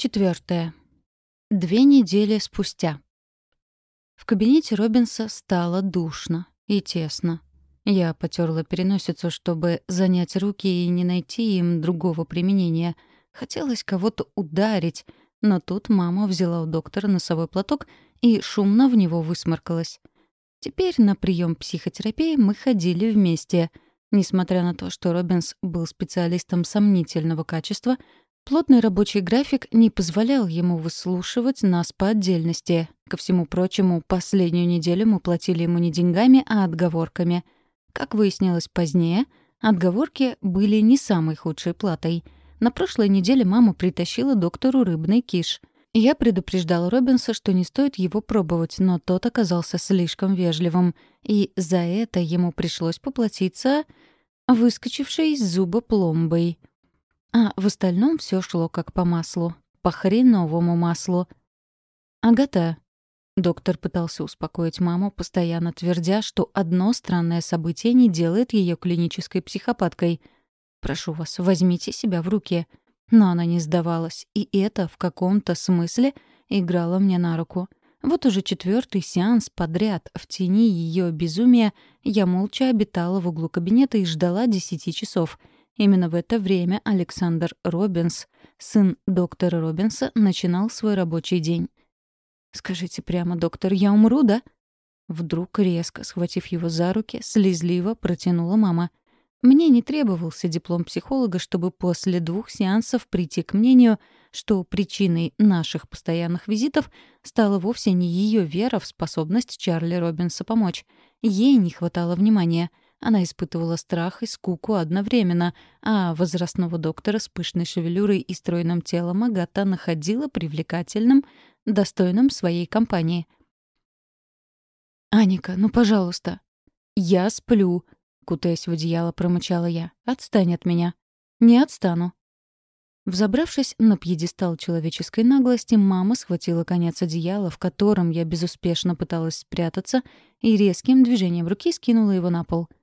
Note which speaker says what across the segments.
Speaker 1: Четвертое. Две недели спустя. В кабинете Робинса стало душно и тесно. Я потерла переносицу, чтобы занять руки и не найти им другого применения. Хотелось кого-то ударить, но тут мама взяла у доктора носовой платок и шумно в него высморкалась. Теперь на прием психотерапии мы ходили вместе. Несмотря на то, что Робинс был специалистом сомнительного качества, Плотный рабочий график не позволял ему выслушивать нас по отдельности. Ко всему прочему, последнюю неделю мы платили ему не деньгами, а отговорками. Как выяснилось позднее, отговорки были не самой худшей платой. На прошлой неделе мама притащила доктору рыбный киш. Я предупреждала Робинса, что не стоит его пробовать, но тот оказался слишком вежливым, и за это ему пришлось поплатиться выскочившей из зуба пломбой — а в остальном все шло как по маслу. По хреновому маслу. «Агата», — доктор пытался успокоить маму, постоянно твердя, что одно странное событие не делает ее клинической психопаткой. «Прошу вас, возьмите себя в руки». Но она не сдавалась, и это в каком-то смысле играло мне на руку. Вот уже четвертый сеанс подряд в тени ее безумия я молча обитала в углу кабинета и ждала десяти часов — Именно в это время Александр Робинс, сын доктора Робинса, начинал свой рабочий день. «Скажите прямо, доктор, я умру, да?» Вдруг, резко схватив его за руки, слезливо протянула мама. Мне не требовался диплом психолога, чтобы после двух сеансов прийти к мнению, что причиной наших постоянных визитов стала вовсе не ее вера в способность Чарли Робинса помочь. Ей не хватало внимания — она испытывала страх и скуку одновременно, а возрастного доктора с пышной шевелюрой и стройным телом Агата находила привлекательным, достойным своей компании. «Аника, ну, пожалуйста». «Я сплю», — кутаясь в одеяло, промычала я. «Отстань от меня». «Не отстану». Взобравшись на пьедестал человеческой наглости, мама схватила конец одеяла, в котором я безуспешно пыталась спрятаться, и резким движением руки скинула его на пол —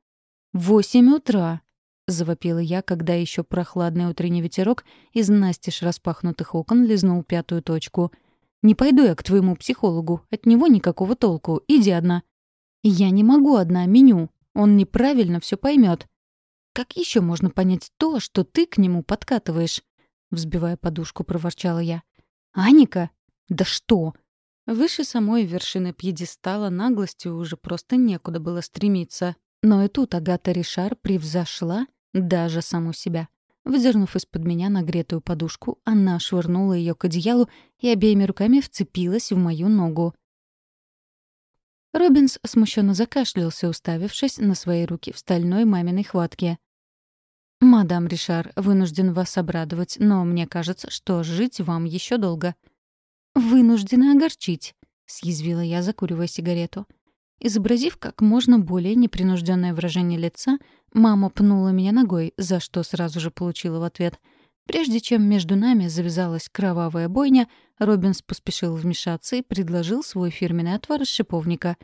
Speaker 1: «Восемь утра!» — завопила я, когда еще прохладный утренний ветерок из настежь распахнутых окон лизнул пятую точку. «Не пойду я к твоему психологу. От него никакого толку. Иди одна». «Я не могу одна, меню. Он неправильно все поймет. «Как еще можно понять то, что ты к нему подкатываешь?» Взбивая подушку, проворчала я. «Аника? Да что?» Выше самой вершины пьедестала наглостью уже просто некуда было стремиться. Но и тут Агата Ришар превзошла даже саму себя. Выдернув из-под меня нагретую подушку, она швырнула ее к одеялу и обеими руками вцепилась в мою ногу. Робинс смущенно закашлялся, уставившись на свои руки в стальной маминой хватке. «Мадам Ришар, вынужден вас обрадовать, но мне кажется, что жить вам еще долго». «Вынуждена огорчить», — съязвила я, закуривая сигарету. Изобразив как можно более непринужденное выражение лица, мама пнула меня ногой, за что сразу же получила в ответ. Прежде чем между нами завязалась кровавая бойня, Робинс поспешил вмешаться и предложил свой фирменный отвар из шиповника.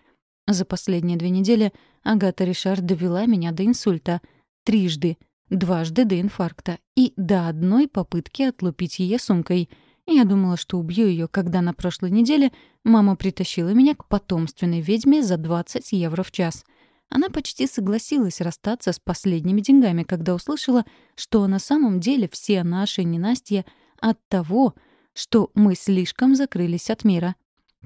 Speaker 1: За последние две недели Агата Ришар довела меня до инсульта. Трижды. Дважды до инфаркта. И до одной попытки отлупить ее сумкой — я думала, что убью ее, когда на прошлой неделе мама притащила меня к потомственной ведьме за 20 евро в час. Она почти согласилась расстаться с последними деньгами, когда услышала, что на самом деле все наши ненастья от того, что мы слишком закрылись от мира.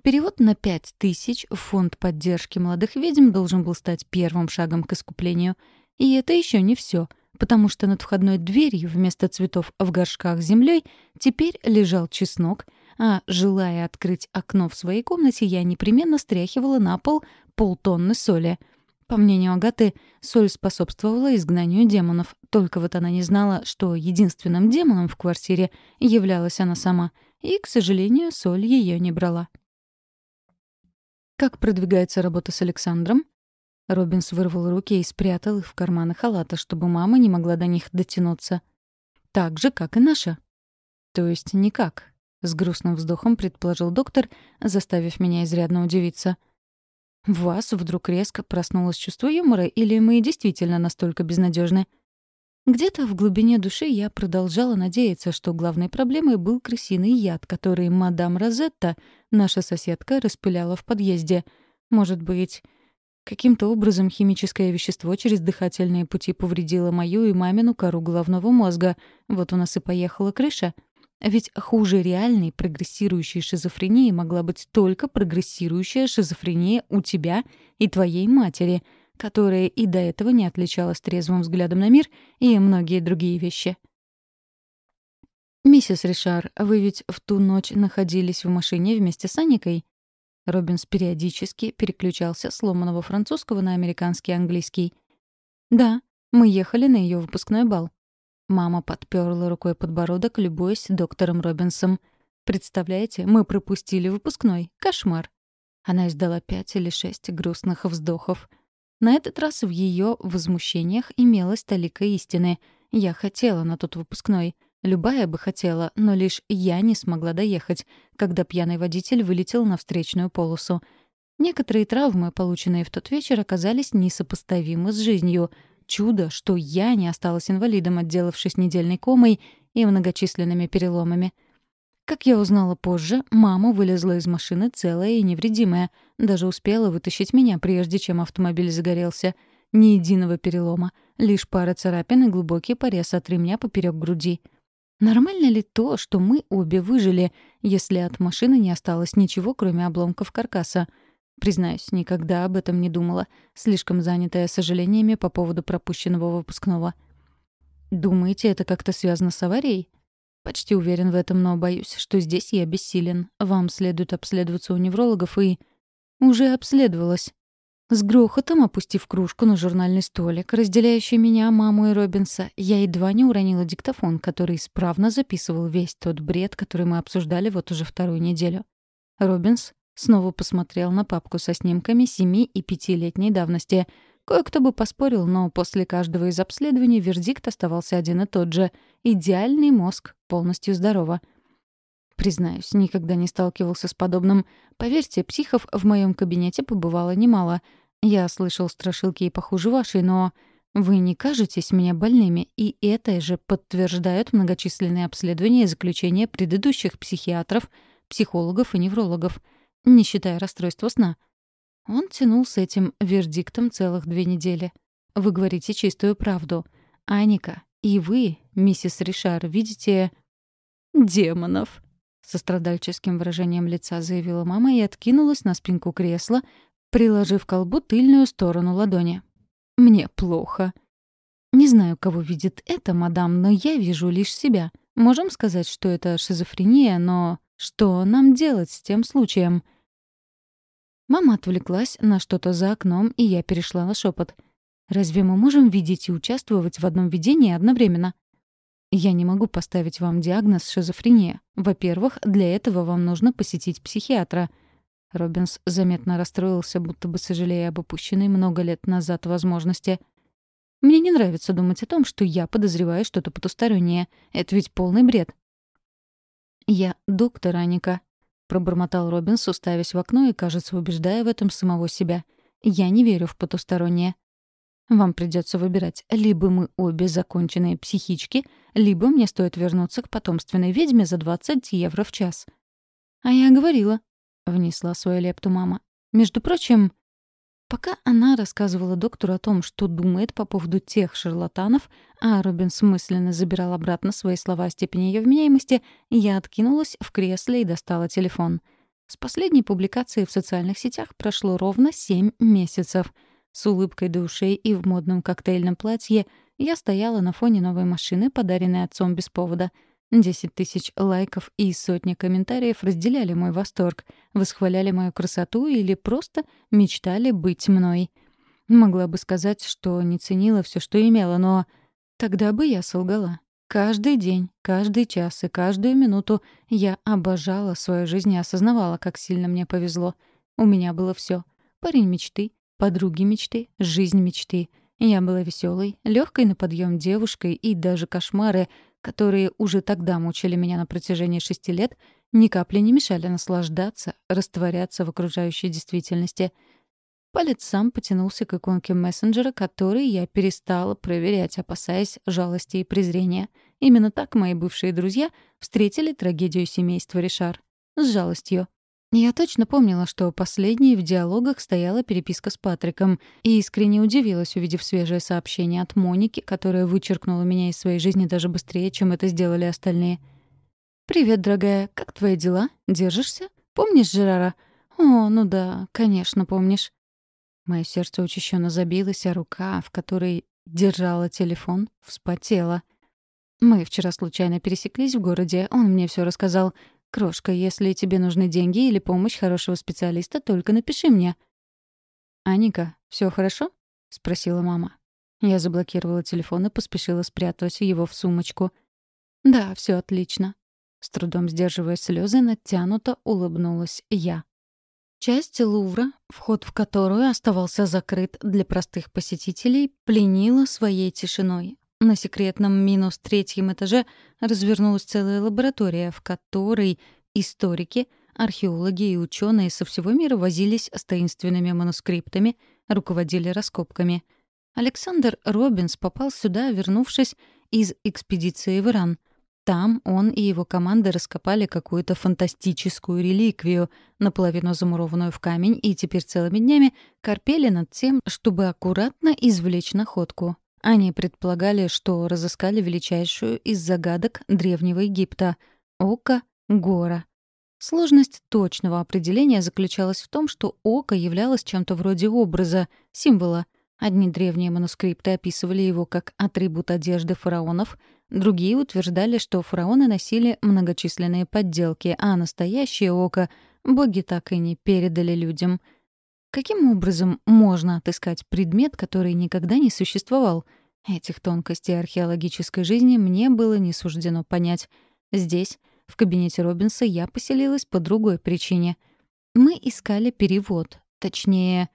Speaker 1: Перевод на пять тысяч в фонд поддержки молодых ведьм должен был стать первым шагом к искуплению. И это еще не все — потому что над входной дверью вместо цветов в горшках с землей теперь лежал чеснок, а, желая открыть окно в своей комнате, я непременно стряхивала на пол полтонны соли. По мнению Агаты, соль способствовала изгнанию демонов, только вот она не знала, что единственным демоном в квартире являлась она сама, и, к сожалению, соль ее не брала. «Как продвигается работа с Александром?» Робинс вырвал руки и спрятал их в карманы халата, чтобы мама не могла до них дотянуться. «Так же, как и наша». «То есть никак», — с грустным вздохом предположил доктор, заставив меня изрядно удивиться. «В вас вдруг резко проснулось чувство юмора, или мы действительно настолько безнадежны? Где-то в глубине души я продолжала надеяться, что главной проблемой был крысиный яд, который мадам Розетта, наша соседка, распыляла в подъезде. Может быть, каким-то образом химическое вещество через дыхательные пути повредило мою и мамину кору головного мозга. Вот у нас и поехала крыша. Ведь хуже реальной прогрессирующей шизофрении могла быть только прогрессирующая шизофрения у тебя и твоей матери — которая и до этого не отличалась трезвым взглядом на мир и многие другие вещи. «Миссис Ришар, вы ведь в ту ночь находились в машине вместе с Аникой?» Робинс периодически переключался с ломаного французского на американский английский. «Да, мы ехали на ее выпускной бал». Мама подперла рукой подбородок, любуясь доктором Робинсом. «Представляете, мы пропустили выпускной. Кошмар». Она издала пять или шесть грустных вздохов. На этот раз в ее возмущениях имелась толика истины. Я хотела на тот выпускной. Любая бы хотела, но лишь я не смогла доехать, когда пьяный водитель вылетел на встречную полосу. Некоторые травмы, полученные в тот вечер, оказались несопоставимы с жизнью. Чудо, что я не осталась инвалидом, отделавшись недельной комой и многочисленными переломами. Как я узнала позже, мама вылезла из машины целая и невредимая. Даже успела вытащить меня, прежде чем автомобиль загорелся. Ни единого перелома. Лишь пара царапин и глубокий порез от ремня поперек груди. Нормально ли то, что мы обе выжили, если от машины не осталось ничего, кроме обломков каркаса? Признаюсь, никогда об этом не думала, слишком занятая сожалениями по поводу пропущенного выпускного. «Думаете, это как-то связано с аварией?» Почти уверен в этом, но боюсь, что здесь я бессилен. Вам следует обследоваться у неврологов и... Уже обследовалась. С грохотом, опустив кружку на журнальный столик, разделяющий меня, маму и Робинса, я едва не уронила диктофон, который исправно записывал весь тот бред, который мы обсуждали вот уже вторую неделю. Робинс снова посмотрел на папку со снимками семи и пятилетней давности — Кое-кто бы поспорил, но после каждого из обследований вердикт оставался один и тот же. Идеальный мозг, полностью здорово. Признаюсь, никогда не сталкивался с подобным. Поверьте, психов в моем кабинете побывало немало. Я слышал страшилки и похуже вашей, но... Вы не кажетесь мне больными, и это же подтверждают многочисленные обследования и заключения предыдущих психиатров, психологов и неврологов, не считая расстройства сна — он тянул с этим вердиктом целых две недели. Вы говорите чистую правду. Аника, и вы, миссис Ришар, видите... демонов. Со страдальческим выражением лица заявила мама и откинулась на спинку кресла, приложив к колбу тыльную сторону ладони. «Мне плохо». «Не знаю, кого видит это, мадам, но я вижу лишь себя. Можем сказать, что это шизофрения, но что нам делать с тем случаем?» Мама отвлеклась на что-то за окном, и я перешла на шепот. «Разве мы можем видеть и участвовать в одном видении одновременно?» «Я не могу поставить вам диагноз шизофрения. Во-первых, для этого вам нужно посетить психиатра». Робинс заметно расстроился, будто бы сожалея об упущенной много лет назад возможности. «Мне не нравится думать о том, что я подозреваю что-то потустороннее. Это ведь полный бред». «Я доктор Аника», — пробормотал Робинс, уставясь в окно и, кажется, убеждая в этом самого себя. «Я не верю в потустороннее. Вам придется выбирать. Либо мы обе законченные психички, либо мне стоит вернуться к потомственной ведьме за 20 евро в час». «А я говорила», — внесла свою лепту мама. «Между прочим, Пока она рассказывала доктору о том, что думает по поводу тех шарлатанов, а Робин смысленно забирал обратно свои слова о степени ее вменяемости, я откинулась в кресле и достала телефон. С последней публикации в социальных сетях прошло ровно семь месяцев. С улыбкой до ушей и в модном коктейльном платье я стояла на фоне новой машины, подаренной отцом без повода — Десять тысяч лайков и сотни комментариев разделяли мой восторг, восхваляли мою красоту или просто мечтали быть мной. Могла бы сказать, что не ценила все, что имела, но тогда бы я солгала. Каждый день, каждый час и каждую минуту я обожала свою жизнь и осознавала, как сильно мне повезло. У меня было все: Парень мечты, подруги мечты, жизнь мечты. Я была веселой, легкой на подъем девушкой, и даже кошмары — которые уже тогда мучили меня на протяжении шести лет, ни капли не мешали наслаждаться, растворяться в окружающей действительности. Палец сам потянулся к иконке мессенджера, который я перестала проверять, опасаясь жалости и презрения. Именно так мои бывшие друзья встретили трагедию семейства Ришар. С жалостью. Я точно помнила, что последней в диалогах стояла переписка с Патриком, и искренне удивилась, увидев свежее сообщение от Моники, которая вычеркнула меня из своей жизни даже быстрее, чем это сделали остальные. «Привет, дорогая. Как твои дела? Держишься? Помнишь Жерара?» «О, ну да, конечно, помнишь». Мое сердце учащенно забилось, а рука, в которой держала телефон, вспотела. Мы вчера случайно пересеклись в городе, он мне все рассказал. «Крошка, если тебе нужны деньги или помощь хорошего специалиста, только напиши мне». «Аника, все хорошо?» — спросила мама. Я заблокировала телефон и поспешила спрятать его в сумочку. «Да, все отлично». С трудом сдерживая слезы, натянуто улыбнулась я. Часть Лувра, вход в которую оставался закрыт для простых посетителей, пленила своей тишиной. На секретном минус третьем этаже развернулась целая лаборатория, в которой историки, археологи и ученые со всего мира возились с таинственными манускриптами, руководили раскопками. Александр Робинс попал сюда, вернувшись из экспедиции в Иран. Там он и его команда раскопали какую-то фантастическую реликвию, наполовину замурованную в камень, и теперь целыми днями корпели над тем, чтобы аккуратно извлечь находку. Они предполагали, что разыскали величайшую из загадок Древнего Египта — Око Гора. Сложность точного определения заключалась в том, что око являлось чем-то вроде образа, символа. Одни древние манускрипты описывали его как атрибут одежды фараонов, другие утверждали, что фараоны носили многочисленные подделки, а настоящее око боги так и не передали людям — Каким образом можно отыскать предмет, который никогда не существовал? Этих тонкостей археологической жизни мне было не суждено понять. Здесь, в кабинете Робинса, я поселилась по другой причине. Мы искали перевод, точнее,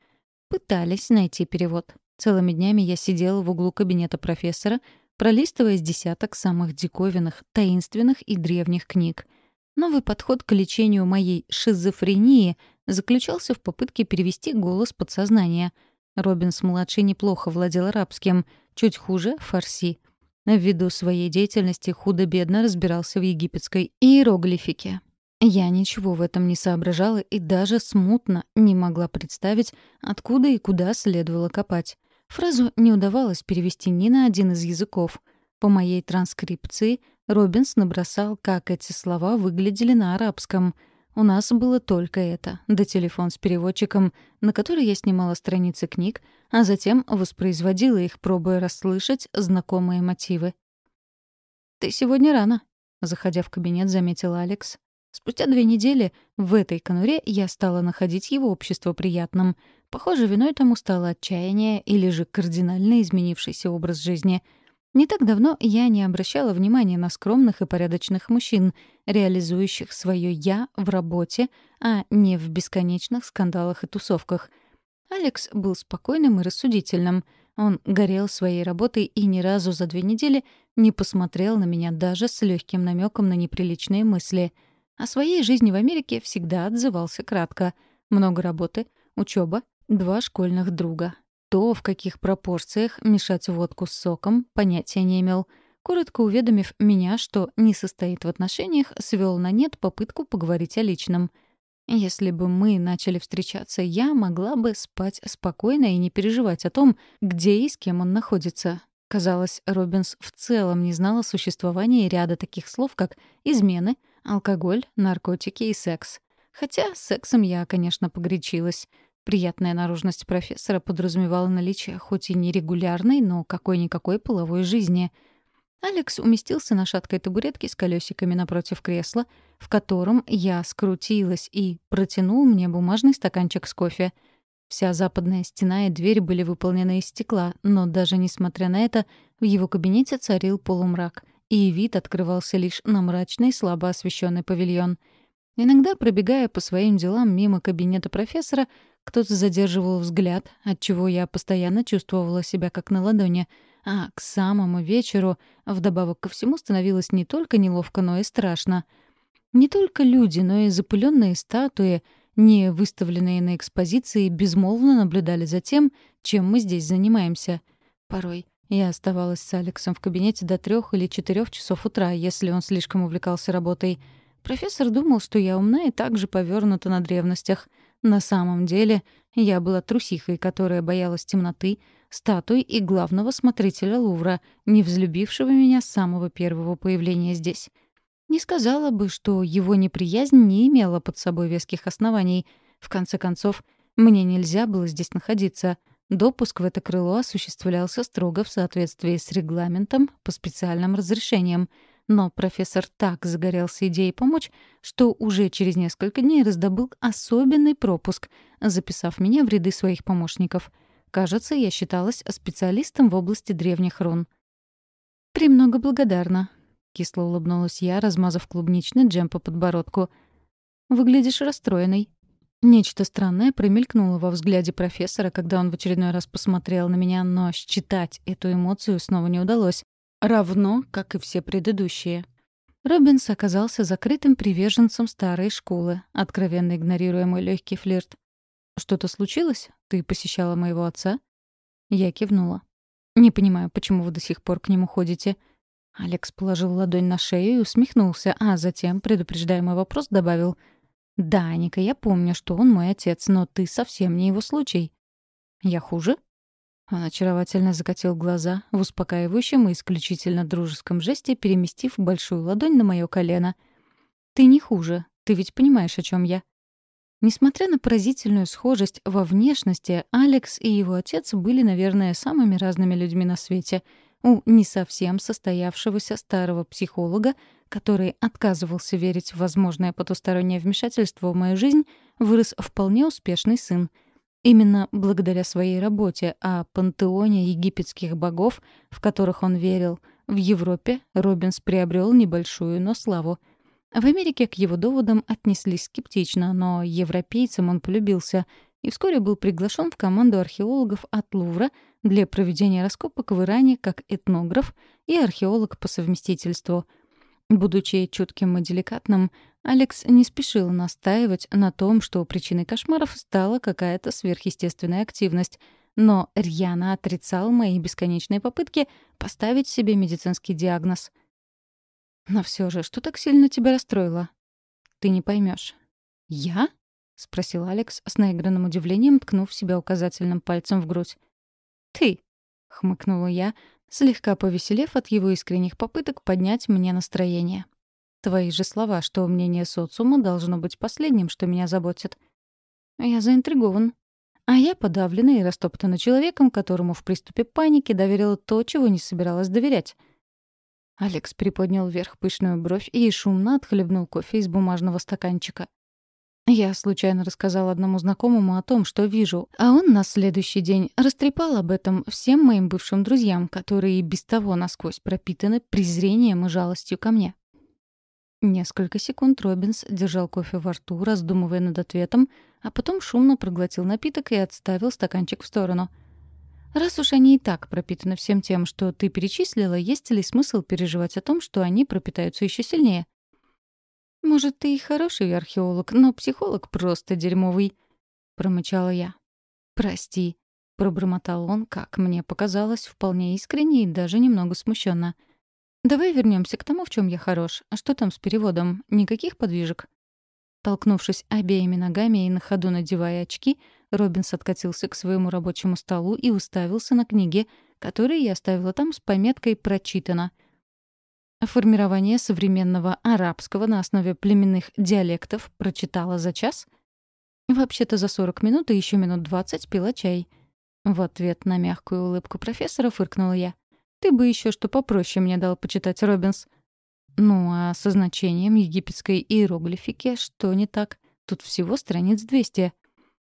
Speaker 1: пытались найти перевод. Целыми днями я сидела в углу кабинета профессора, пролистывая с десяток самых диковинных, таинственных и древних книг. Новый подход к лечению моей шизофрении заключался в попытке перевести голос подсознания. Робинс-младший неплохо владел арабским, чуть хуже — фарси. Ввиду своей деятельности худо-бедно разбирался в египетской иероглифике. Я ничего в этом не соображала и даже смутно не могла представить, откуда и куда следовало копать. Фразу не удавалось перевести ни на один из языков. По моей транскрипции Робинс набросал, как эти слова выглядели на арабском — у нас было только это, да телефон с переводчиком, на который я снимала страницы книг, а затем воспроизводила их, пробуя расслышать знакомые мотивы. «Ты сегодня рано», — заходя в кабинет, заметила Алекс. Спустя две недели в этой конуре я стала находить его общество приятным. Похоже, виной тому стало отчаяние или же кардинально изменившийся образ жизни — не так давно я не обращала внимания на скромных и порядочных мужчин, реализующих свое «я» в работе, а не в бесконечных скандалах и тусовках. Алекс был спокойным и рассудительным. Он горел своей работой и ни разу за две недели не посмотрел на меня даже с легким намеком на неприличные мысли. О своей жизни в Америке всегда отзывался кратко. Много работы, учеба, два школьных друга. То, в каких пропорциях мешать водку с соком, понятия не имел. Коротко уведомив меня, что не состоит в отношениях, свел на нет попытку поговорить о личном. Если бы мы начали встречаться, я могла бы спать спокойно и не переживать о том, где и с кем он находится. Казалось, Робинс в целом не знал о существовании ряда таких слов, как «измены», «алкоголь», «наркотики» и «секс». Хотя сексом я, конечно, погречилась. Приятная наружность профессора подразумевала наличие хоть и нерегулярной, но какой-никакой половой жизни. Алекс уместился на шаткой табуретке с колесиками напротив кресла, в котором я скрутилась и протянул мне бумажный стаканчик с кофе. Вся западная стена и дверь были выполнены из стекла, но даже несмотря на это, в его кабинете царил полумрак, и вид открывался лишь на мрачный, слабо освещенный павильон — Иногда, пробегая по своим делам мимо кабинета профессора, кто-то задерживал взгляд, отчего я постоянно чувствовала себя как на ладони. А к самому вечеру, вдобавок ко всему, становилось не только неловко, но и страшно. Не только люди, но и запыленные статуи не выставленные на экспозиции, безмолвно наблюдали за тем, чем мы здесь занимаемся. Порой я оставалась с Алексом в кабинете до трех или четырех часов утра, если он слишком увлекался работой. Профессор думал, что я умна и также повернута на древностях. На самом деле я была трусихой, которая боялась темноты, статуй и главного смотрителя Лувра, не взлюбившего меня с самого первого появления здесь. Не сказала бы, что его неприязнь не имела под собой веских оснований. В конце концов, мне нельзя было здесь находиться — Допуск в это крыло осуществлялся строго в соответствии с регламентом по специальным разрешениям, но профессор так загорелся идеей помочь, что уже через несколько дней раздобыл особенный пропуск, записав меня в ряды своих помощников. Кажется, я считалась специалистом в области древних рун. «Премного благодарна», — кисло улыбнулась я, размазав клубничный джем по подбородку. «Выглядишь расстроенной», Нечто странное промелькнуло во взгляде профессора, когда он в очередной раз посмотрел на меня, но считать эту эмоцию снова не удалось. Равно, как и все предыдущие. Робинс оказался закрытым приверженцем старой школы, откровенно игнорируя мой легкий флирт. «Что-то случилось? Ты посещала моего отца?» Я кивнула. «Не понимаю, почему вы до сих пор к нему ходите?» Алекс положил ладонь на шею и усмехнулся, а затем, предупреждая мой вопрос, добавил — «Да, Ника, я помню, что он мой отец, но ты совсем не его случай». «Я хуже?» Он очаровательно закатил глаза в успокаивающем и исключительно дружеском жесте, переместив большую ладонь на моё колено. «Ты не хуже. Ты ведь понимаешь, о чем я?» Несмотря на поразительную схожесть во внешности, Алекс и его отец были, наверное, самыми разными людьми на свете. У не совсем состоявшегося старого психолога который отказывался верить в возможное потустороннее вмешательство в мою жизнь, вырос вполне успешный сын. Именно благодаря своей работе о пантеоне египетских богов, в которых он верил, в Европе Робинс приобрел небольшую, но славу. В Америке к его доводам отнеслись скептично, но европейцам он полюбился и вскоре был приглашен в команду археологов от Лувра для проведения раскопок в Иране как этнограф и археолог по совместительству — Будучи чутким и деликатным, Алекс не спешил настаивать на том, что причиной кошмаров стала какая-то сверхъестественная активность, но рьяно отрицал мои бесконечные попытки поставить себе медицинский диагноз. «Но все же, что так сильно тебя расстроило?» «Ты не поймешь. «Я?» — спросил Алекс с наигранным удивлением, ткнув себя указательным пальцем в грудь. «Ты!» — хмыкнула я, слегка повеселев от его искренних попыток поднять мне настроение. Твои же слова, что мнение социума должно быть последним, что меня заботит. Я заинтригован. А я подавлена и растоптана человеком, которому в приступе паники доверила то, чего не собиралась доверять. Алекс приподнял вверх пышную бровь и шумно отхлебнул кофе из бумажного стаканчика. Я случайно рассказала одному знакомому о том, что вижу, а он на следующий день растрепал об этом всем моим бывшим друзьям, которые и без того насквозь пропитаны презрением и жалостью ко мне. Несколько секунд Робинс держал кофе во рту, раздумывая над ответом, а потом шумно проглотил напиток и отставил стаканчик в сторону. «Раз уж они и так пропитаны всем тем, что ты перечислила, есть ли смысл переживать о том, что они пропитаются еще сильнее?» «Может, ты и хороший археолог, но психолог просто дерьмовый», — промычала я. «Прости», — пробормотал он, как мне показалось, вполне искренне и даже немного смущенно. «Давай вернемся к тому, в чем я хорош. А что там с переводом? Никаких подвижек?» Толкнувшись обеими ногами и на ходу надевая очки, Робинс откатился к своему рабочему столу и уставился на книги, которые я оставила там с пометкой «Прочитано», Формирование современного арабского на основе племенных диалектов прочитала за час? Вообще-то за 40 минут и еще минут 20 пила чай. В ответ на мягкую улыбку профессора фыркнула я. «Ты бы еще что попроще мне дал почитать, Робинс». «Ну, а со значением египетской иероглифики что не так? Тут всего страниц 200.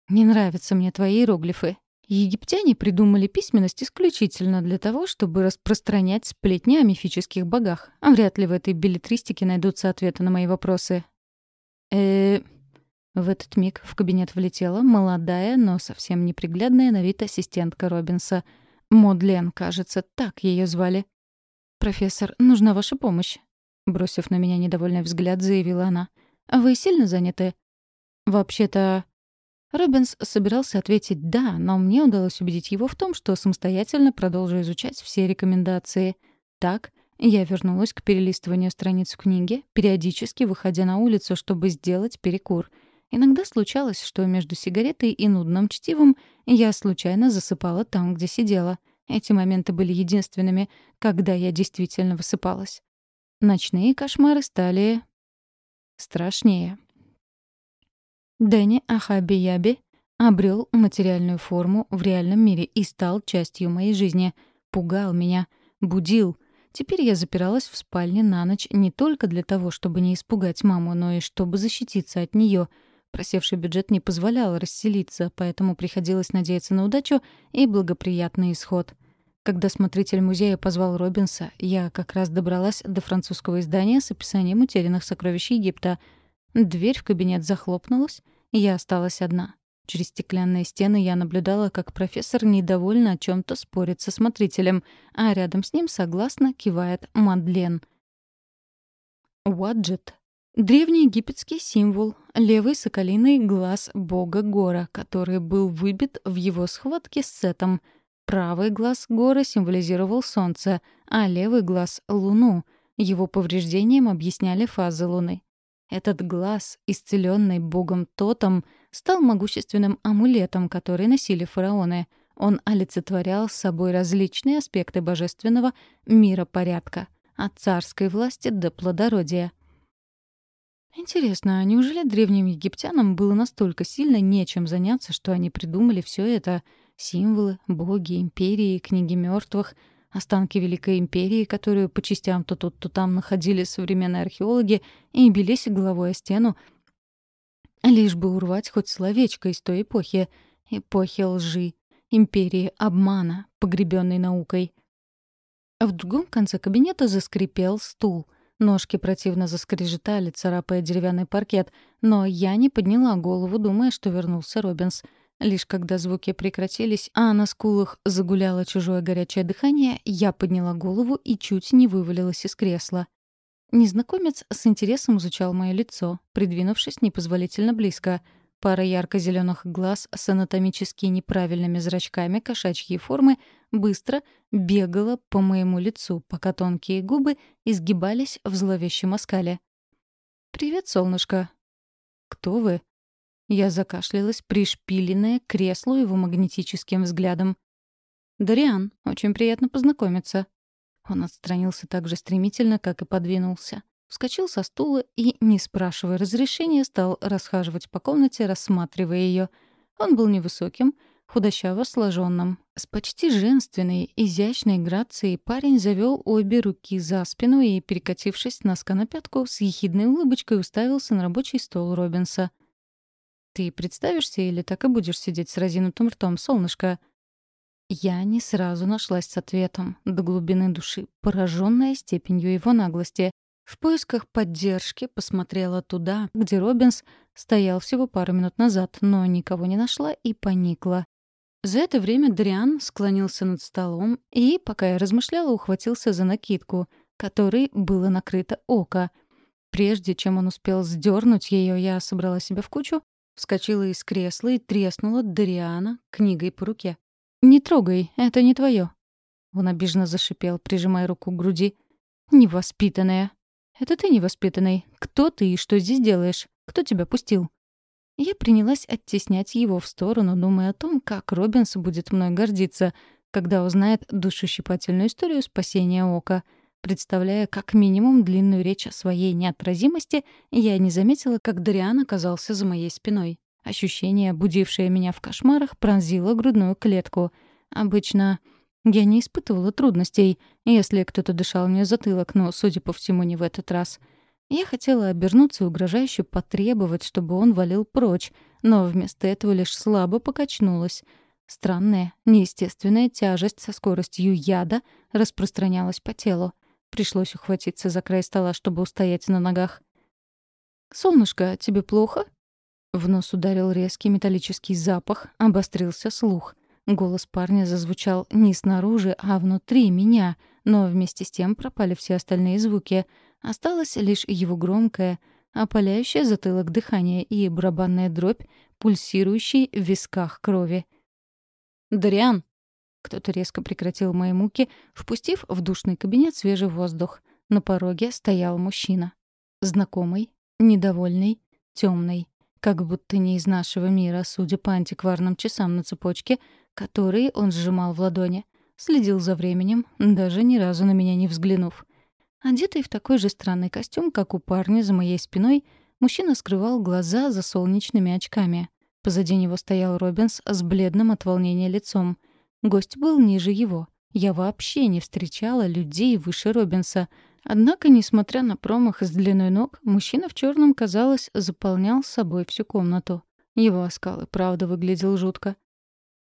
Speaker 1: Не нравятся мне твои иероглифы. Египтяне придумали письменность исключительно для того, чтобы распространять сплетни о мифических богах. А вряд ли в этой билетристике найдутся ответы на мои вопросы. э В этот миг в кабинет влетела молодая, но совсем неприглядная на вид ассистентка Робинса. Модлен, кажется, так ее звали. «Профессор, нужна ваша помощь», — бросив на меня недовольный взгляд, заявила она. «Вы сильно заняты?» Вообще-то...» Робинс собирался ответить «да», но мне удалось убедить его в том, что самостоятельно продолжу изучать все рекомендации. Так, я вернулась к перелистыванию страниц в книге, периодически выходя на улицу, чтобы сделать перекур. Иногда случалось, что между сигаретой и нудным чтивом я случайно засыпала там, где сидела. Эти моменты были единственными, когда я действительно высыпалась. Ночные кошмары стали... страшнее. Дэнни Ахаби-Яби обрел материальную форму в реальном мире и стал частью моей жизни. Пугал меня, будил. Теперь я запиралась в спальне на ночь не только для того, чтобы не испугать маму, но и чтобы защититься от нее. Просевший бюджет не позволял расселиться, поэтому приходилось надеяться на удачу и благоприятный исход. Когда смотритель музея позвал Робинса, я как раз добралась до французского издания с описанием утерянных сокровищ Египта — Дверь в кабинет захлопнулась, и я осталась одна. Через стеклянные стены я наблюдала, как профессор недовольно о чем то спорит со смотрителем, а рядом с ним согласно кивает Мадлен. Уаджет — древний египетский символ, левый соколиный глаз бога Гора, который был выбит в его схватке с Сетом. Правый глаз Гора символизировал солнце, а левый глаз — луну. Его повреждением объясняли фазы луны. Этот глаз, исцеленный богом Тотом, стал могущественным амулетом, который носили фараоны. Он олицетворял с собой различные аспекты божественного миропорядка, от царской власти до плодородия. Интересно, а неужели древним египтянам было настолько сильно нечем заняться, что они придумали все это — символы, боги, империи, книги мертвых — Останки Великой Империи, которую по частям то тут, то там находили современные археологи и бились головой о стену, лишь бы урвать хоть словечко из той эпохи, эпохи лжи, империи обмана, погребенной наукой. В другом конце кабинета заскрипел стул. Ножки противно заскрежетали, царапая деревянный паркет, но я не подняла голову, думая, что вернулся Робинс — Лишь когда звуки прекратились, а на скулах загуляло чужое горячее дыхание, я подняла голову и чуть не вывалилась из кресла. Незнакомец с интересом изучал мое лицо, придвинувшись непозволительно близко. Пара ярко зеленых глаз с анатомически неправильными зрачками кошачьей формы быстро бегала по моему лицу, пока тонкие губы изгибались в зловещем оскале. «Привет, солнышко». «Кто вы?» Я закашлялась, пришпиленная к креслу его магнетическим взглядом. «Дариан, очень приятно познакомиться». Он отстранился так же стремительно, как и подвинулся. Вскочил со стула и, не спрашивая разрешения, стал расхаживать по комнате, рассматривая ее. Он был невысоким, худощаво сложенным. С почти женственной, изящной грацией парень завел обе руки за спину и, перекатившись носка на пятку, с ехидной улыбочкой уставился на рабочий стол Робинса — ты представишься или так и будешь сидеть с разинутым ртом, солнышко?» Я не сразу нашлась с ответом, до глубины души, пораженная степенью его наглости. В поисках поддержки посмотрела туда, где Робинс стоял всего пару минут назад, но никого не нашла и поникла. За это время Дриан склонился над столом и, пока я размышляла, ухватился за накидку, которой было накрыто око. Прежде чем он успел сдернуть ее, я собрала себя в кучу Вскочила из кресла и треснула Дариана книгой по руке. «Не трогай, это не твое. Он обиженно зашипел, прижимая руку к груди. «Невоспитанная!» «Это ты невоспитанный. Кто ты и что здесь делаешь? Кто тебя пустил?» Я принялась оттеснять его в сторону, думая о том, как Робинс будет мной гордиться, когда узнает душещипательную историю спасения Ока — Представляя как минимум длинную речь о своей неотразимости, я не заметила, как Дариан оказался за моей спиной. Ощущение, будившее меня в кошмарах, пронзило грудную клетку. Обычно я не испытывала трудностей, если кто-то дышал мне затылок, но, судя по всему, не в этот раз. Я хотела обернуться и угрожающе потребовать, чтобы он валил прочь, но вместо этого лишь слабо покачнулась. Странная, неестественная тяжесть со скоростью яда распространялась по телу. Пришлось ухватиться за край стола, чтобы устоять на ногах. «Солнышко, тебе плохо?» В нос ударил резкий металлический запах, обострился слух. Голос парня зазвучал не снаружи, а внутри меня, но вместе с тем пропали все остальные звуки. Осталось лишь его громкое, опаляющее затылок дыхание и барабанная дробь, пульсирующий в висках крови. «Дариан!» Кто-то резко прекратил мои муки, впустив в душный кабинет свежий воздух. На пороге стоял мужчина. Знакомый, недовольный, темный. Как будто не из нашего мира, судя по антикварным часам на цепочке, которые он сжимал в ладони. Следил за временем, даже ни разу на меня не взглянув. Одетый в такой же странный костюм, как у парня за моей спиной, мужчина скрывал глаза за солнечными очками. Позади него стоял Робинс с бледным от волнения лицом. Гость был ниже его. Я вообще не встречала людей выше Робинса. Однако, несмотря на промах с длиной ног, мужчина в черном, казалось, заполнял собой всю комнату. Его оскал и правда выглядел жутко.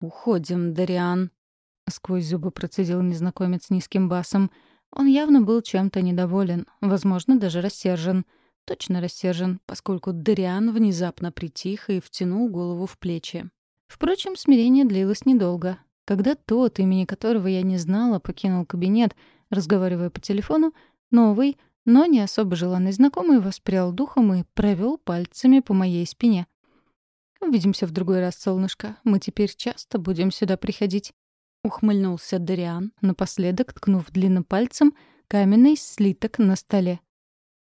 Speaker 1: «Уходим, Дариан», — сквозь зубы процедил незнакомец низким басом. Он явно был чем-то недоволен, возможно, даже рассержен. Точно рассержен, поскольку Дариан внезапно притих и втянул голову в плечи. Впрочем, смирение длилось недолго. Когда тот, имени которого я не знала, покинул кабинет, разговаривая по телефону, новый, но не особо желанный знакомый воспрял духом и провел пальцами по моей спине. «Увидимся в другой раз, солнышко. Мы теперь часто будем сюда приходить». Ухмыльнулся Дариан, напоследок ткнув длинным пальцем каменный слиток на столе.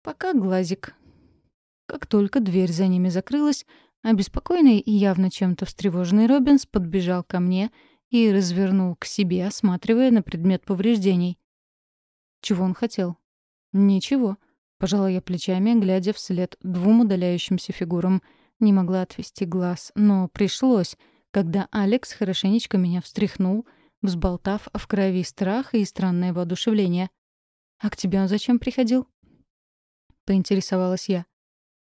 Speaker 1: «Пока глазик». Как только дверь за ними закрылась, обеспокоенный и явно чем-то встревоженный Робинс подбежал ко мне — и развернул к себе, осматривая на предмет повреждений. Чего он хотел? Ничего. Пожала я плечами, глядя вслед двум удаляющимся фигурам. Не могла отвести глаз, но пришлось, когда Алекс хорошенечко меня встряхнул, взболтав в крови страх и странное воодушевление. «А к тебе он зачем приходил?» Поинтересовалась я.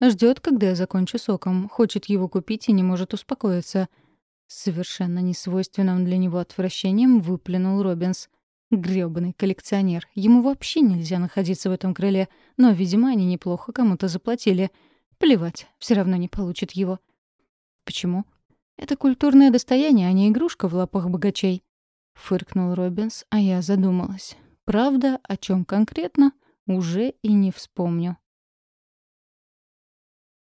Speaker 1: Ждет, когда я закончу соком, хочет его купить и не может успокоиться. Совершенно несвойственным для него отвращением выплюнул Робинс. Грёбаный коллекционер. Ему вообще нельзя находиться в этом крыле, но, видимо, они неплохо кому-то заплатили. Плевать, все равно не получит его. Почему? Это культурное достояние, а не игрушка в лапах богачей. Фыркнул Робинс, а я задумалась. Правда, о чем конкретно, уже и не вспомню.